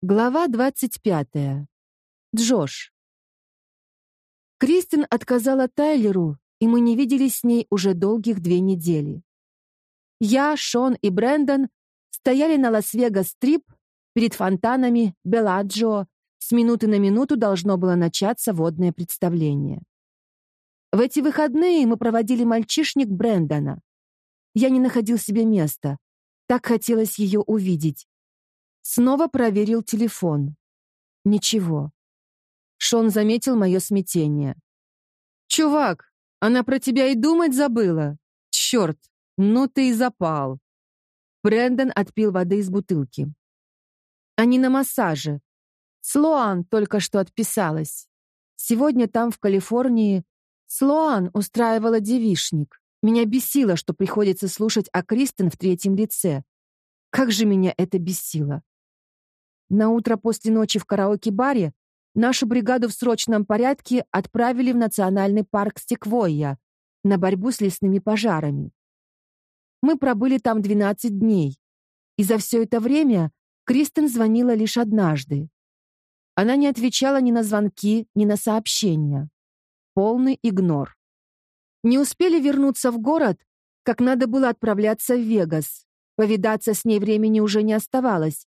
Глава 25. Джош. Кристин отказала Тайлеру, и мы не виделись с ней уже долгих две недели. Я, Шон и Брэндон стояли на Лас-Вегас-стрип перед фонтанами Беладжио. С минуты на минуту должно было начаться водное представление. В эти выходные мы проводили мальчишник Брэндона. Я не находил себе места. Так хотелось ее увидеть. Снова проверил телефон. Ничего. Шон заметил мое смятение. «Чувак, она про тебя и думать забыла. Черт, ну ты и запал». Брэндон отпил воды из бутылки. «Они на массаже. Слоан только что отписалась. Сегодня там, в Калифорнии, Слоан устраивала девишник. Меня бесило, что приходится слушать о Кристен в третьем лице. Как же меня это бесило. На утро после ночи в караоке-баре нашу бригаду в срочном порядке отправили в национальный парк Стеквойя на борьбу с лесными пожарами. Мы пробыли там 12 дней, и за все это время Кристен звонила лишь однажды. Она не отвечала ни на звонки, ни на сообщения. Полный игнор. Не успели вернуться в город, как надо было отправляться в Вегас. Повидаться с ней времени уже не оставалось,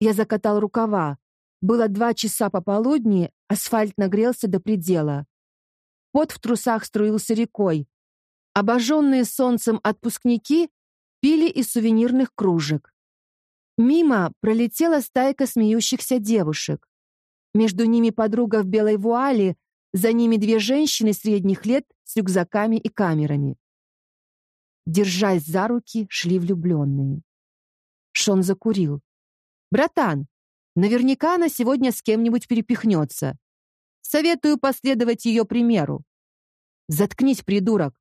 я закатал рукава. Было два часа пополудни, асфальт нагрелся до предела. Пот в трусах струился рекой. Обожженные солнцем отпускники пили из сувенирных кружек. Мимо пролетела стайка смеющихся девушек. Между ними подруга в белой вуале, за ними две женщины средних лет с рюкзаками и камерами. Держась за руки, шли влюбленные. Шон закурил. «Братан, наверняка она сегодня с кем-нибудь перепихнется. Советую последовать ее примеру». «Заткнись, придурок!»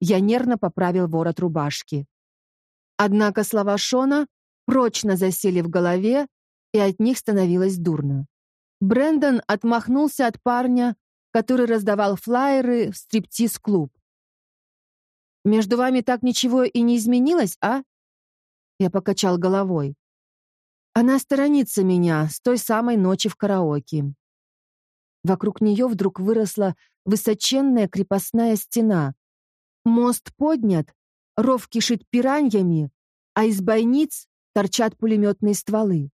Я нервно поправил ворот рубашки. Однако слова Шона прочно засели в голове, и от них становилось дурно. Брендон отмахнулся от парня, который раздавал флаеры в стриптиз-клуб. «Между вами так ничего и не изменилось, а?» Я покачал головой. Она сторонится меня с той самой ночи в караоке. Вокруг нее вдруг выросла высоченная крепостная стена. Мост поднят, ров кишит пираньями, а из бойниц торчат пулеметные стволы.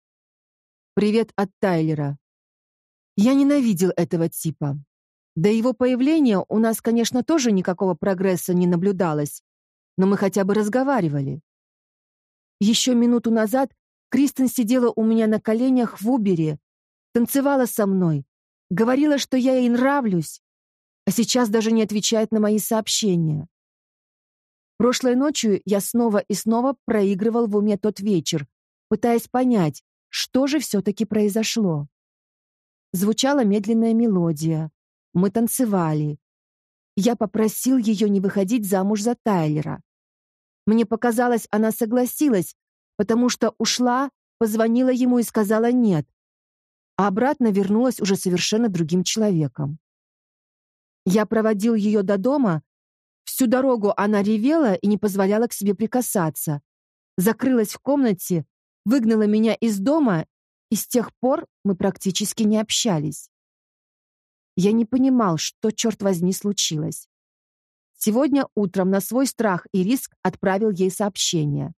Привет от Тайлера. Я ненавидел этого типа. До его появления у нас, конечно, тоже никакого прогресса не наблюдалось, но мы хотя бы разговаривали. Еще минуту назад Кристен сидела у меня на коленях в Убере, танцевала со мной, говорила, что я ей нравлюсь, а сейчас даже не отвечает на мои сообщения. Прошлой ночью я снова и снова проигрывал в уме тот вечер, пытаясь понять, что же все-таки произошло. Звучала медленная мелодия. Мы танцевали. Я попросил ее не выходить замуж за Тайлера. Мне показалось, она согласилась, потому что ушла, позвонила ему и сказала «нет», а обратно вернулась уже совершенно другим человеком. Я проводил ее до дома, всю дорогу она ревела и не позволяла к себе прикасаться, закрылась в комнате, выгнала меня из дома, и с тех пор мы практически не общались. Я не понимал, что, черт возьми, случилось. Сегодня утром на свой страх и риск отправил ей сообщение.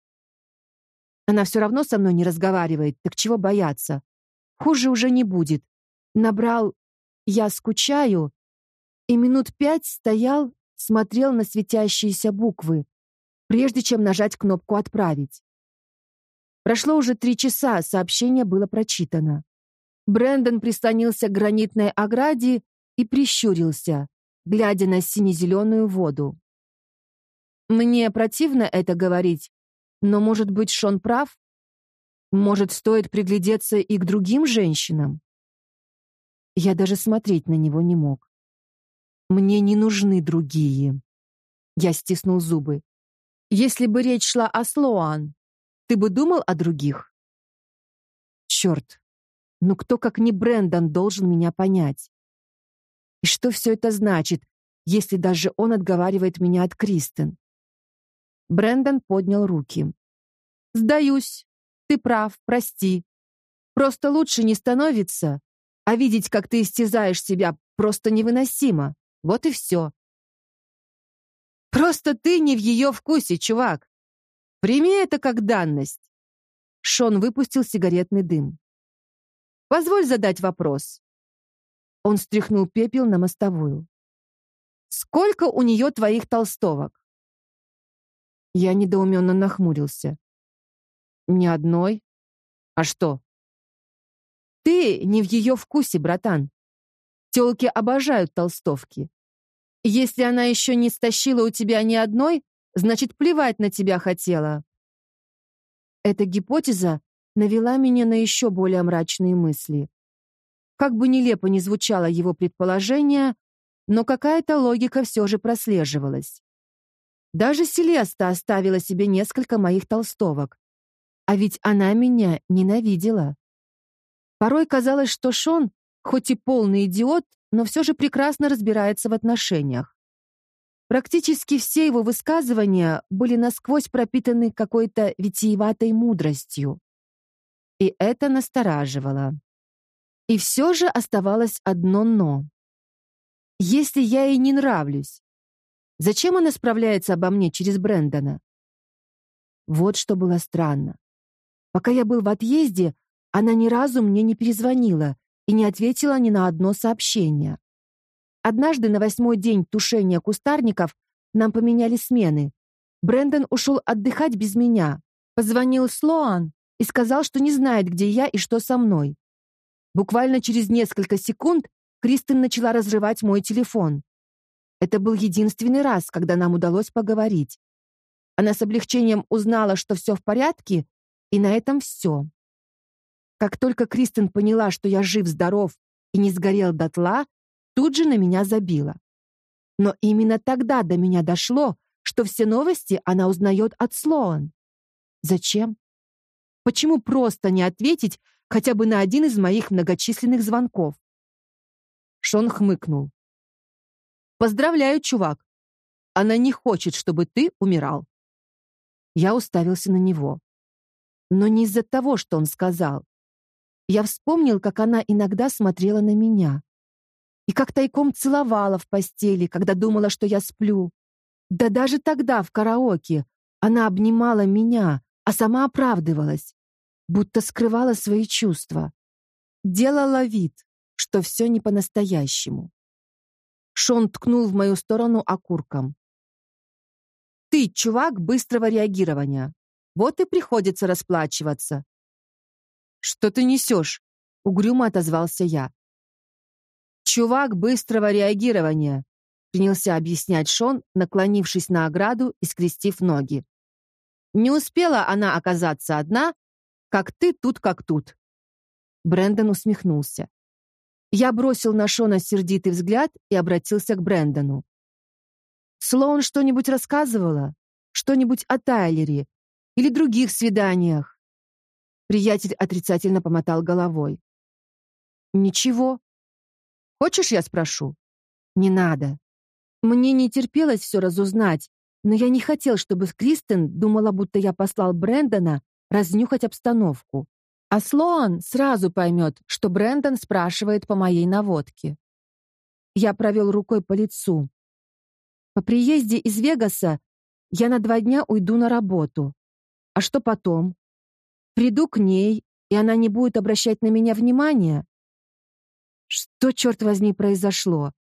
Она все равно со мной не разговаривает, так чего бояться? Хуже уже не будет. Набрал «Я скучаю» и минут пять стоял, смотрел на светящиеся буквы, прежде чем нажать кнопку «Отправить». Прошло уже три часа, сообщение было прочитано. Брэндон прислонился к гранитной ограде и прищурился, глядя на сине-зеленую воду. Мне противно это говорить, но, может быть, Шон прав? Может, стоит приглядеться и к другим женщинам? Я даже смотреть на него не мог. Мне не нужны другие. Я стиснул зубы. Если бы речь шла о Слоан, ты бы думал о других? Черт, ну кто, как не Брэндон, должен меня понять? И что все это значит, если даже он отговаривает меня от Кристен? Брэндон поднял руки. «Сдаюсь. Ты прав, прости. Просто лучше не становится, а видеть, как ты истязаешь себя, просто невыносимо. Вот и все. Просто ты не в ее вкусе, чувак. Прими это как данность. Шон выпустил сигаретный дым. Позволь задать вопрос. Он стряхнул пепел на мостовую. Сколько у нее твоих толстовок? Я недоуменно нахмурился. Ни одной. А что? Ты не в ее вкусе, братан. Тёлки обожают толстовки. Если она еще не стащила у тебя ни одной, значит, плевать на тебя хотела. Эта гипотеза навела меня на еще более мрачные мысли. Как бы нелепо ни звучало его предположение, но какая-то логика все же прослеживалась. Даже Селеста оставила себе несколько моих толстовок. А ведь она меня ненавидела. Порой казалось, что Шон, хоть и полный идиот, но все же прекрасно разбирается в отношениях. Практически все его высказывания были насквозь пропитаны какой-то витиеватой мудростью. И это настораживало. И все же оставалось одно «но». Если я ей не нравлюсь, зачем она справляется обо мне через Брэндона? Вот что было странно. Пока я был в отъезде, она ни разу мне не перезвонила и не ответила ни на одно сообщение. Однажды на восьмой день тушения кустарников нам поменяли смены. Брэндон ушел отдыхать без меня. Позвонил Слоан и сказал, что не знает, где я и что со мной. Буквально через несколько секунд Кристен начала разрывать мой телефон. Это был единственный раз, когда нам удалось поговорить. Она с облегчением узнала, что все в порядке, и на этом все. Как только Кристен поняла, что я жив-здоров и не сгорел дотла, тут же на меня забила. Но именно тогда до меня дошло, что все новости она узнает от Слоан. Зачем? Почему просто не ответить хотя бы на один из моих многочисленных звонков? Шон хмыкнул. Поздравляю, чувак. Она не хочет, чтобы ты умирал. Я уставился на него. Но не из-за того, что он сказал. Я вспомнил, как она иногда смотрела на меня. И как тайком целовала в постели, когда думала, что я сплю. Да даже тогда, в караоке, она обнимала меня, а сама оправдывалась, будто скрывала свои чувства. Делала вид, что все не по-настоящему. Шон ткнул в мою сторону окурком. «Ты чувак быстрого реагирования. Вот и приходится расплачиваться. «Что ты несешь?» — угрюмо отозвался я. «Чувак быстрого реагирования», — принялся объяснять Шон, наклонившись на ограду и скрестив ноги. «Не успела она оказаться одна, как ты тут как тут». Брэндон усмехнулся. Я бросил на Шона сердитый взгляд и обратился к Брэндону. «Слоун что-нибудь рассказывала? Что-нибудь о Тайлере? Или других свиданиях?» Приятель отрицательно помотал головой. Ничего. Хочешь, я спрошу? Не надо. Мне не терпелось все разузнать, но я не хотел, чтобы Кристен думала, будто я послал Брэндона разнюхать обстановку. А Слоан сразу поймет, что Брэндон спрашивает по моей наводке. Я провел рукой по лицу. По приезде из Вегаса я на два дня уйду на работу. А что потом? Приду к ней, и она не будет обращать на меня внимания? Что, черт возьми, произошло?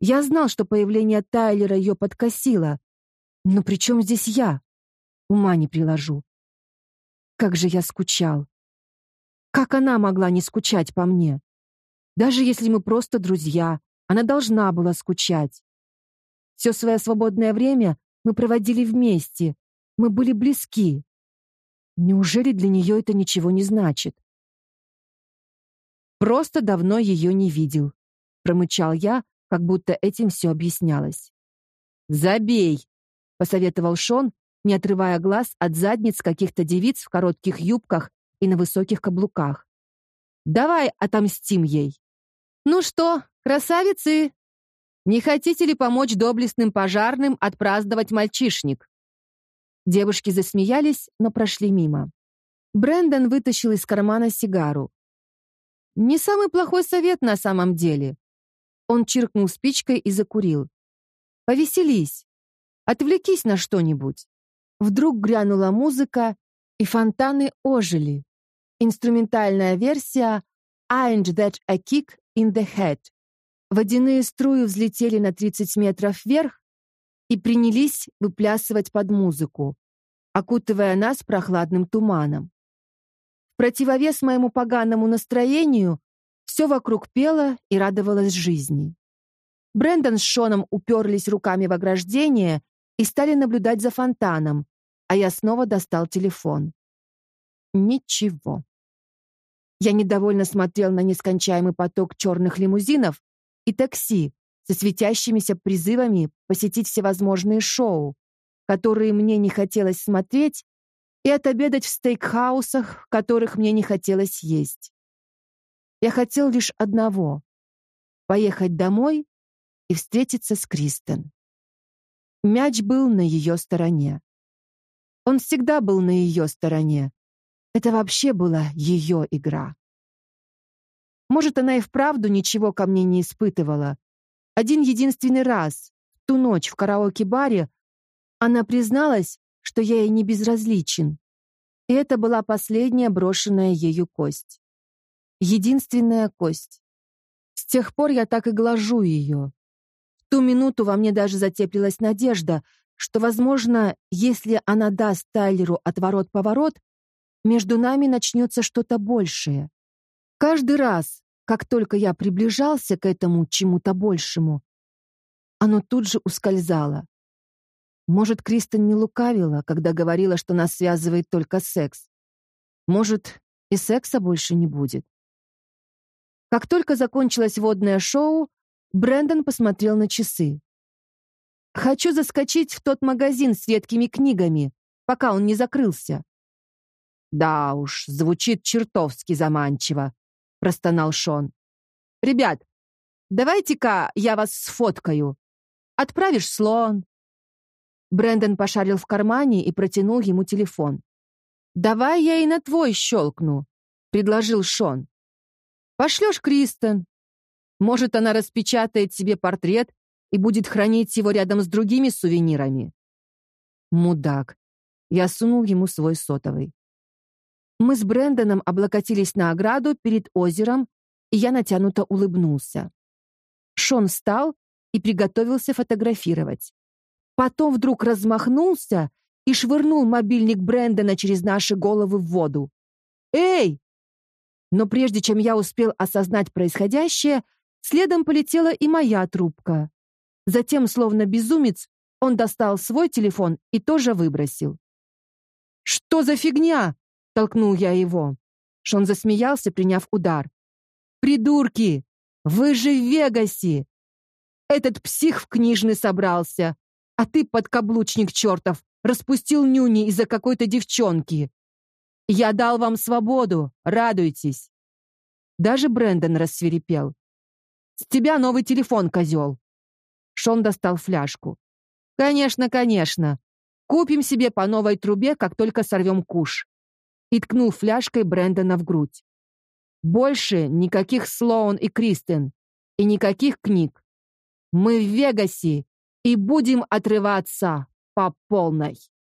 Я знал, что появление Тайлера ее подкосило. Но при чем здесь я? Ума не приложу. Как же я скучал. Как она могла не скучать по мне? Даже если мы просто друзья, она должна была скучать. Все свое свободное время мы проводили вместе. Мы были близки. Неужели для нее это ничего не значит? Просто давно ее не видел, промычал я, как будто этим все объяснялось. Забей, посоветовал Шон, не отрывая глаз от задниц каких-то девиц в коротких юбках и на высоких каблуках. Давай отомстим ей. Ну что, красавицы, не хотите ли помочь доблестным пожарным отпраздновать мальчишник? Девушки засмеялись, но прошли мимо. Брэндон вытащил из кармана сигару. Не самый плохой совет на самом деле. Он чиркнул спичкой и закурил. Повеселись. Отвлекись на что-нибудь. Вдруг грянула музыка, и фонтаны ожили. Инструментальная версия «Ain't that a kick in the head». Водяные струи взлетели на 30 метров вверх и принялись выплясывать под музыку, окутывая нас прохладным туманом. В противовес моему поганому настроению все вокруг пело и радовалось жизни. Брэндон с Шоном уперлись руками в ограждение и стали наблюдать за фонтаном, а я снова достал телефон. Ничего. Я недовольно смотрел на нескончаемый поток черных лимузинов и такси со светящимися призывами посетить всевозможные шоу, которые мне не хотелось смотреть и отобедать в стейкхаусах, которых мне не хотелось есть. Я хотел лишь одного — поехать домой и встретиться с Кристен. Мяч был на ее стороне. Он всегда был на ее стороне. Это вообще была ее игра. Может, она и вправду ничего ко мне не испытывала. Один единственный раз, ту ночь в караоке-баре, она призналась, что я ей не безразличен. И это была последняя брошенная ею кость. Единственная кость. С тех пор я так и глажу ее. В ту минуту во мне даже затеплилась надежда, что, возможно, если она даст Тайлеру отворот-поворот, между нами начнется что-то большее. Каждый раз, как только я приближался к этому чему-то большему, оно тут же ускользало. Может, Кристен не лукавила, когда говорила, что нас связывает только секс. Может, и секса больше не будет. Как только закончилось водное шоу, Брэндон посмотрел на часы. «Хочу заскочить в тот магазин с редкими книгами, пока он не закрылся». «Да уж, звучит чертовски заманчиво», — простонал Шон. «Ребят, давайте-ка я вас сфоткаю. Отправишь слон, Брэндон пошарил в кармане и протянул ему телефон. «Давай я и на твой щелкну», — предложил Шон. «Пошлешь Кристен. Может, она распечатает себе портрет и будет хранить его рядом с другими сувенирами». Мудак. Я сунул ему свой сотовый. Мы с Брэндоном облокотились на ограду перед озером, и я натянуто улыбнулся. Шон встал и приготовился фотографировать. Потом вдруг размахнулся и швырнул мобильник Брэндона через наши головы в воду. «Эй!» Но прежде чем я успел осознать происходящее, следом полетела и моя трубка. Затем, словно безумец, он достал свой телефон и тоже выбросил. «Что за фигня?» — толкнул я его. Шон засмеялся, приняв удар. «Придурки! Вы же в Вегасе! Этот псих в книжный собрался, а ты, подкаблучник чертов, распустил нюни из-за какой-то девчонки. Я дал вам свободу, радуйтесь. Даже Брэндон рассверепел. С тебя новый телефон, козел. Шон достал фляжку. Конечно, конечно. Купим себе по новой трубе, как только сорвем куш. И ткнул фляжкой Брэндона в грудь. Больше никаких Слоун и Кристен. И никаких книг. Мы в Вегасе, и будем отрываться по полной.